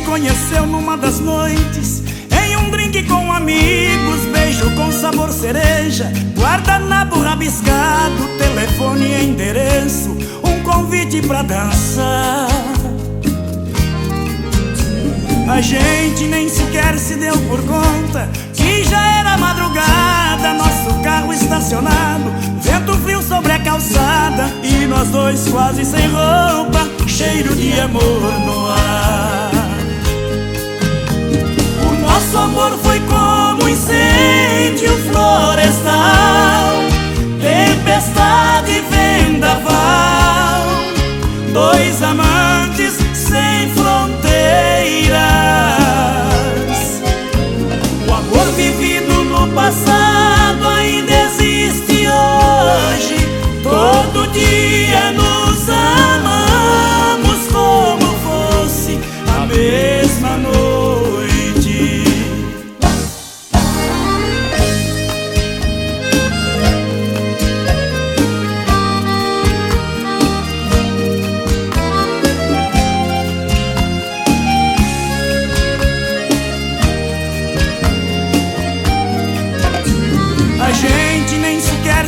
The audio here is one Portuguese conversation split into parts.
conheceu numa das noites. Em um drink com amigos Beijo com sabor cereja. Guardanapo rabiscado Telefone e endereço. Um convite pra dançar. A gente nem sequer se deu por conta Que já era madrugada Nosso carro estacionado. Vento frio sobre a calçada E nós dois quase sem roupa Cheiro de amor no ar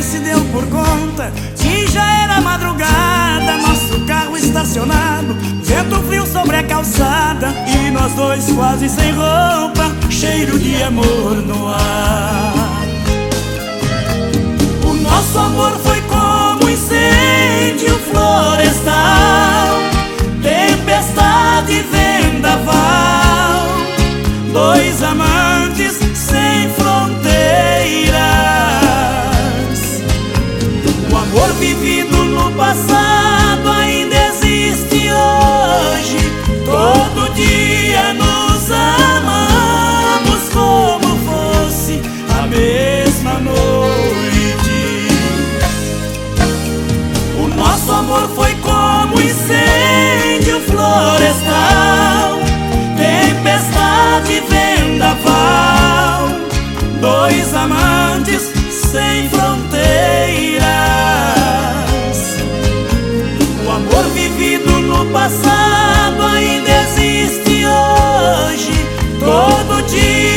se deu por conta que já era madrugada. Nosso carro estacionado, vento frio sobre a calçada. E nós dois quase sem roupa, cheiro de amor no ar. O nosso amor foi como incêndio florestal, tempestade vendaval. Dois amantes amor foi como incêndio florestal, tempestade vendaval, dois amantes sem fronteiras. O amor vivido no passado ainda existe hoje, todo dia.